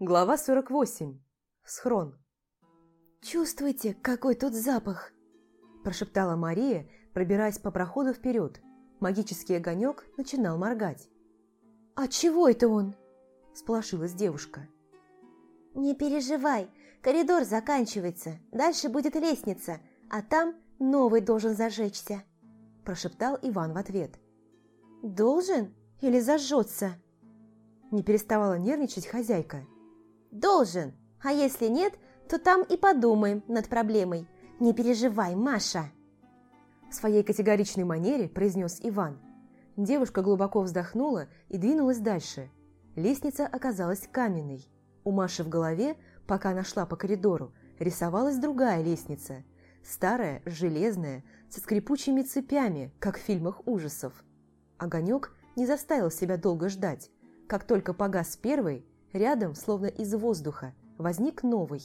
Глава 48. Схрон. «Чувствуете, какой тут запах?» Прошептала Мария, пробираясь по проходу вперед. Магический огонек начинал моргать. «А чего это он?» Сполошилась девушка. «Не переживай, коридор заканчивается, дальше будет лестница, а там новый должен зажечься», Прошептал Иван в ответ. «Должен или зажжется?» Не переставала нервничать хозяйка. Должен. А если нет, то там и подумаем над проблемой. Не переживай, Маша. В своей категоричной манере произнес Иван. Девушка глубоко вздохнула и двинулась дальше. Лестница оказалась каменной. У Маши в голове, пока она шла по коридору, рисовалась другая лестница. Старая, железная, со скрипучими цепями, как в фильмах ужасов. Огонек не заставил себя долго ждать. Как только погас первый, Рядом, словно из воздуха, возник новый.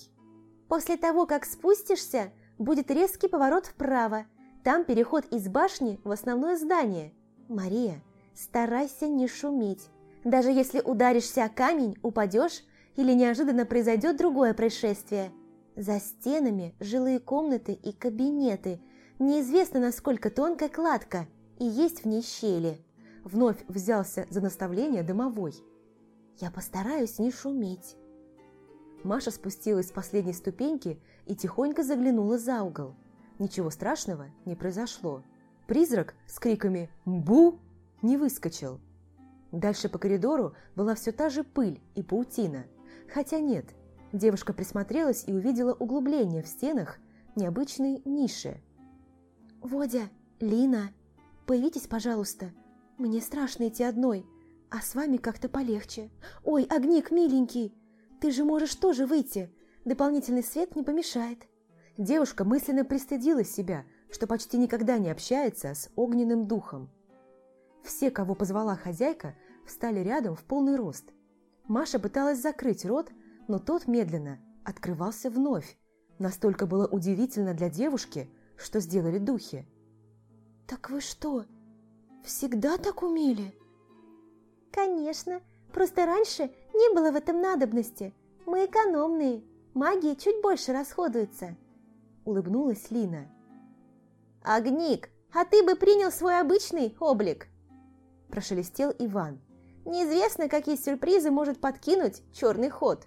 «После того, как спустишься, будет резкий поворот вправо. Там переход из башни в основное здание. Мария, старайся не шуметь. Даже если ударишься о камень, упадешь или неожиданно произойдет другое происшествие. За стенами жилые комнаты и кабинеты. Неизвестно, насколько тонкая кладка, и есть в ней щели. Вновь взялся за наставление домовой. Я постараюсь не шуметь. Маша спустилась с последней ступеньки и тихонько заглянула за угол. Ничего страшного не произошло. Призрак с криками «Бу!» не выскочил. Дальше по коридору была все та же пыль и паутина. Хотя нет, девушка присмотрелась и увидела углубление в стенах необычной ниши. «Водя, Лина, появитесь, пожалуйста. Мне страшно идти одной. А с вами как-то полегче. Ой, огник миленький, ты же можешь тоже выйти. Дополнительный свет не помешает. Девушка мысленно пристыдила себя, что почти никогда не общается с огненным духом. Все, кого позвала хозяйка, встали рядом в полный рост. Маша пыталась закрыть рот, но тот медленно открывался вновь. Настолько было удивительно для девушки, что сделали духи. «Так вы что, всегда так умели?» «Конечно, просто раньше не было в этом надобности. Мы экономные, магия чуть больше расходуется», – улыбнулась Лина. «Огник, а ты бы принял свой обычный облик!» – прошелестел Иван. «Неизвестно, какие сюрпризы может подкинуть черный ход».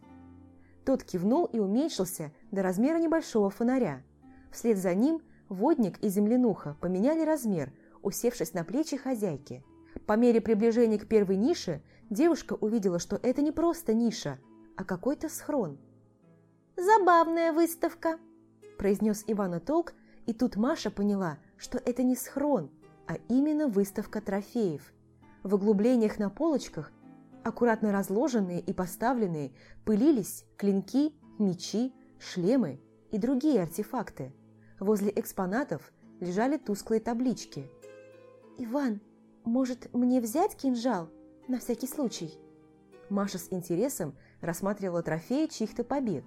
Тот кивнул и уменьшился до размера небольшого фонаря. Вслед за ним водник и землянуха поменяли размер, усевшись на плечи хозяйки – по мере приближения к первой нише девушка увидела, что это не просто ниша, а какой-то схрон. «Забавная выставка», – произнес Ивана Толк, и тут Маша поняла, что это не схрон, а именно выставка трофеев. В углублениях на полочках, аккуратно разложенные и поставленные, пылились клинки, мечи, шлемы и другие артефакты. Возле экспонатов лежали тусклые таблички. «Иван, может, мне взять кинжал? На всякий случай?» Маша с интересом рассматривала трофеи чьих-то побед.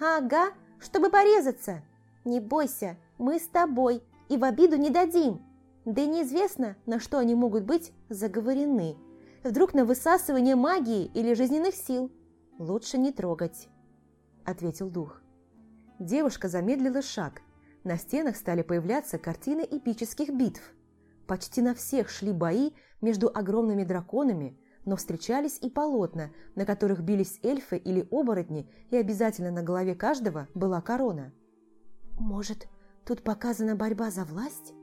«Ага, чтобы порезаться! Не бойся, мы с тобой и в обиду не дадим! Да и неизвестно, на что они могут быть заговорены. Вдруг на высасывание магии или жизненных сил. Лучше не трогать», – ответил дух. Девушка замедлила шаг. На стенах стали появляться картины эпических битв. Почти на всех шли бои между огромными драконами, но встречались и полотна, на которых бились эльфы или оборотни, и обязательно на голове каждого была корона. «Может, тут показана борьба за власть?»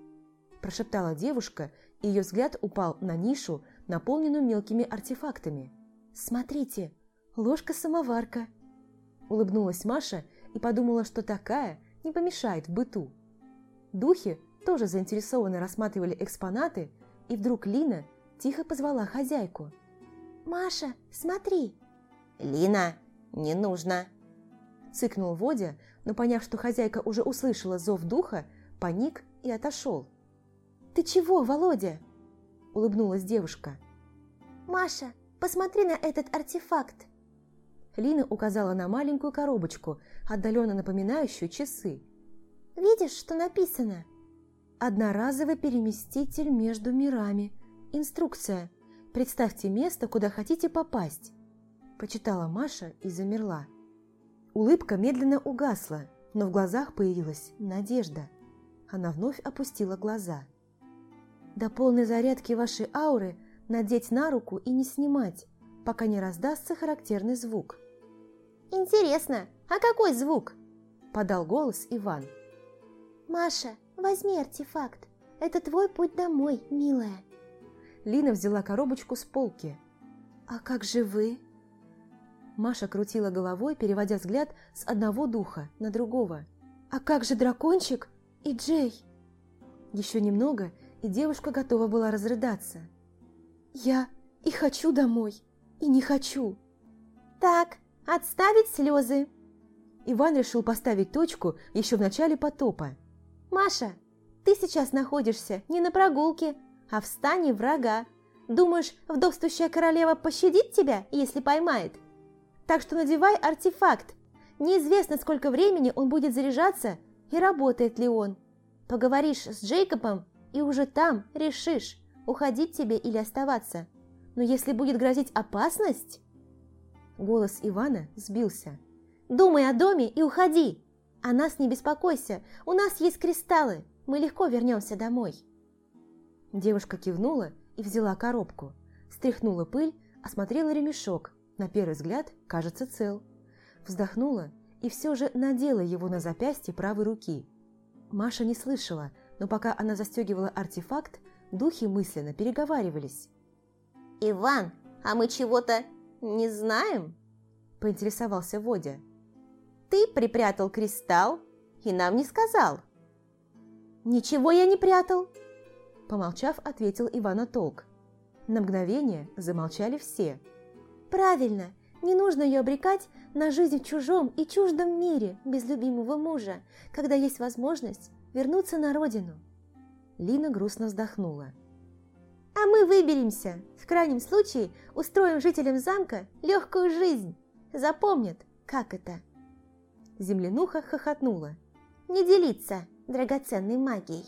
прошептала девушка, и ее взгляд упал на нишу, наполненную мелкими артефактами. «Смотрите, ложка-самоварка!» Улыбнулась Маша и подумала, что такая не помешает в быту. Духи тоже заинтересованно рассматривали экспонаты, и вдруг Лина тихо позвала хозяйку. «Маша, смотри!» «Лина, не нужно!» Цыкнул Водя, но поняв, что хозяйка уже услышала зов духа, паник и отошел. «Ты чего, Володя?» – улыбнулась девушка. «Маша, посмотри на этот артефакт!» Лина указала на маленькую коробочку, отдаленно напоминающую часы. «Видишь, что написано?» Одноразовый переместитель между мирами. Инструкция. Представьте место, куда хотите попасть. – почитала Маша и замерла. Улыбка медленно угасла, но в глазах появилась надежда. Она вновь опустила глаза. «До полной зарядки вашей ауры надеть на руку и не снимать, пока не раздастся характерный звук». «Интересно, а какой звук?» – подал голос Иван. «Маша, возьми артефакт. Это твой путь домой, милая». Лина взяла коробочку с полки. «А как же вы?» Маша крутила головой, переводя взгляд с одного духа на другого. «А как же дракончик и Джей?» Еще немного, и девушка готова была разрыдаться. «Я и хочу домой, и не хочу». «Так, отставить слезы!» Иван решил поставить точку еще в начале потопа. «Маша, ты сейчас находишься не на прогулке, а в стане врага. Думаешь, вдовствующая королева пощадит тебя, если поймает? Так что надевай артефакт. Неизвестно, сколько времени он будет заряжаться и работает ли он. Поговоришь с Джейкобом и уже там решишь, уходить тебе или оставаться. Но если будет грозить опасность... Голос Ивана сбился. «Думай о доме и уходи! О нас не беспокойся, у нас есть кристаллы, мы легко вернемся домой». Девушка кивнула и взяла коробку, стряхнула пыль, осмотрела ремешок, на первый взгляд кажется цел. Вздохнула и все же надела его на запястье правой руки. Маша не слышала, но пока она застегивала артефакт, духи мысленно переговаривались. «Иван, а мы чего-то не знаем?» – поинтересовался Водя. «Ты припрятал кристалл и нам не сказал». «Ничего я не прятал!» Помолчав, ответил Ивана Толк. На мгновение замолчали все – Правильно, не нужно ее обрекать на жизнь в чужом и чуждом мире без любимого мужа, когда есть возможность вернуться на родину. Лина грустно вздохнула. А мы выберемся. В крайнем случае устроим жителям замка легкую жизнь. Запомнят, как это. Землянуха хохотнула. Не делиться драгоценной магией.